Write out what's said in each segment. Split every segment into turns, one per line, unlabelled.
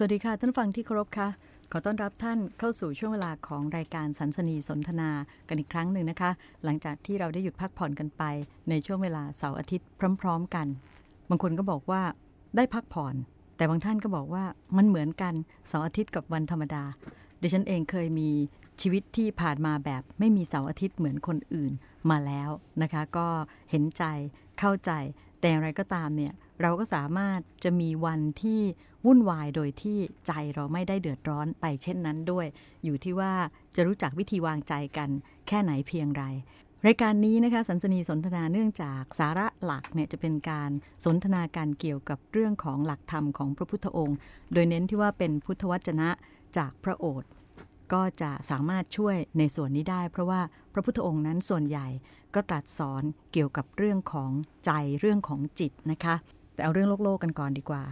สวัสดีค่ะ ท่านฟังที่เคารพค่ะขอต้อนรับท่านเข้าสู่ช่วงเวลาของรายการสันสนีสนทนากันอีกครั้งหนึ่งนะคะ หลังจากที่เราได้หยุดพักผ่อนกันไป ในช่วงเวลาเสาร์อาทิตย์พร้อม ๆ กัน บางคนก็บอกว่าได้พักผ่อน แต่บางท่านก็บอกว่ามันเหมือนกันเสาร์อาทิตย์กับวันธรรมดาดิฉันเองเคยมีชีวิตที่ผ่านมาแบบไม่มีเสาร์อาทิตย์เหมือนคนอื่นมาแล้วนะคะ ก็เห็นใจเข้าใจ แต่อย่างไรก็ตามเนี่ยเราก็สามารถจะมีวันที่ วุ่นวายโดยที่ใจเราไม่ได้เดือดร้อนไปเช่นนั้นด้วย อยู่ที่ว่าจะรู้จักวิธีวางใจกันแค่ไหนเพียงไรรายการนี้นะคะสันสนีสนทนาเนื่องจากสาระหลักเนี่ยจะเป็นการสนทนาการเกี่ยวกับเรื่องของหลักธรรมของพระพุทธองค์ โดยเน้นที่ว่าเป็นพุทธวจนะจากพระโอษฐ์ก็จะสามารถช่วยในส่วนนี้ได้ เพราะว่าพระพุทธองค์นั้นส่วนใหญ่ก็ตรัสสอนเกี่ยวกับเรื่องของใจเรื่องของจิตนะคะ แต่เอาเรื่องโลกโลกกันก่อนดีกว่า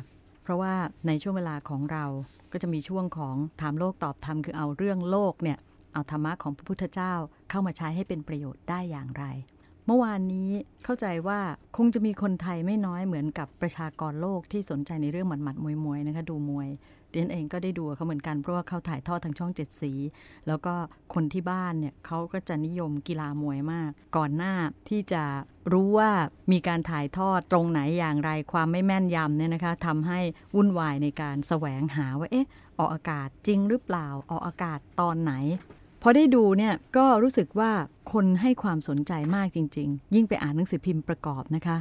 เพราะว่าในช่วงเวลาของเราก็จะมีช่วงของถามโลกตอบธรรมคือเอาเรื่องโลกเนี่ยเอาธรรมะของพระพุทธเจ้าเข้ามาใช้ให้เป็นประโยชน์ได้อย่างไร เมื่อวานนี้เข้าใจว่าคงจะมีคนไทยไม่น้อยเหมือนกับประชากรโลกที่สนใจในเรื่องหมัดหมัดมวยมวยนะคะดูมวยเดนเองก็ได้ดูเขาเหมือนกันเพราะว่าเขาถ่ายทอดทางช่องเจ็ดสี แล้วก็คนที่บ้านเนี่ยเขาก็จะนิยมกีฬามวยมาก ก่อนหน้าที่จะรู้ว่ามีการถ่ายทอดตรงไหนอย่างไรความไม่แม่นยำเนี่ยนะคะทำให้วุ่นวายในการแสวงหาว่าเอ๊ะออกอากาศจริงหรือเปล่าออกอากาศตอนไหน พอได้ดูเนี่ยก็รู้สึกว่าคนให้ความสนใจมากจริง ๆ ยิ่งไปอ่านหนังสือพิมพ์ประกอบนะคะ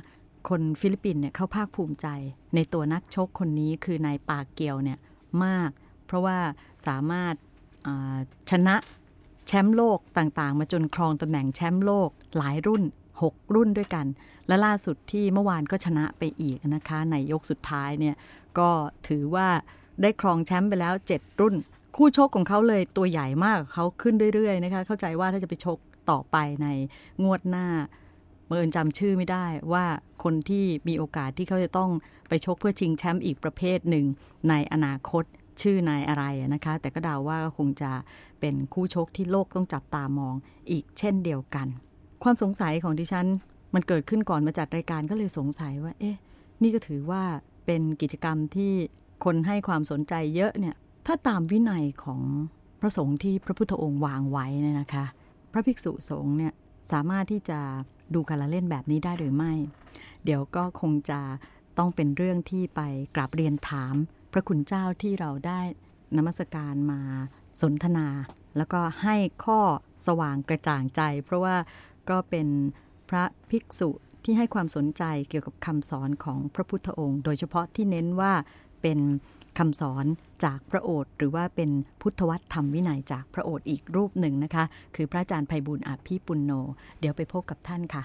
คนฟิลิปปินเนี่ยเขาภาคภูมิใจ ในตัวนักชกคนนี้คือนายปากเกียวเนี่ยมาก เพราะว่าสามารถชนะแชมป์โลกต่างๆ มาจนครองตำแหน่งแชมป์โลกหลายรุ่น 6 รุ่นด้วยกัน และล่าสุดที่เมื่อวานก็ชนะไปอีกนะคะ ในยกสุดท้ายเนี่ยก็ถือว่าได้ครองแชมป์ไปแล้ว 7 รุ่น คู่ชกของเขาเลยตัวใหญ่มากเขาขึ้นเรื่อยๆนะคะ เข้าใจว่าถ้าจะไปชกต่อไปในงวดหน้าเมื่อจำชื่อไม่ได้ว่าคนที่มีโอกาสที่เขาจะต้องไปชกเพื่อชิงแชมป์อีกประเภทหนึ่งในอนาคตชื่อนายอะไรนะคะ แต่ก็เดาว่าคงจะเป็นคู่ชกที่โลกต้องจับตามองอีกเช่นเดียวกัน ความสงสัยของดิฉัน มันเกิดขึ้นก่อนมาจัดรายการก็เลยสงสัยว่า เอ๊ะ นี่ก็ถือว่าเป็นกิจกรรมที่คนให้ความสนใจเยอะเนี่ย ถ้าตามวินัยของพระสงฆ์ที่พระพุทธองค์วางไว้เนี่ยนะคะ พระภิกษุสงฆ์เนี่ยสามารถที่จะดูการละเล่นแบบนี้ได้หรือไม่ เดี๋ยวก็คงจะต้องเป็นเรื่องที่ไปกราบเรียนถาม พระคุณเจ้าที่เราได้นมัสการมาสนทนา แล้วก็ให้ข้อสว่างกระจ่างใจ เพราะว่าก็เป็นพระภิกษุที่ให้ความสนใจเกี่ยวกับคำสอนของพระพุทธองค์ โดยเฉพาะที่เน้นว่าเป็น คำสอนจากพระโอษฐ์หรือว่าเป็นพุทธวัตรธรรมวินัยจากพระโอษฐ์อีกรูปหนึ่งนะคะ คือพระอาจารย์ภัยบุญอาภีปุณโญเดี๋ยวไปพบกับท่านค่ะ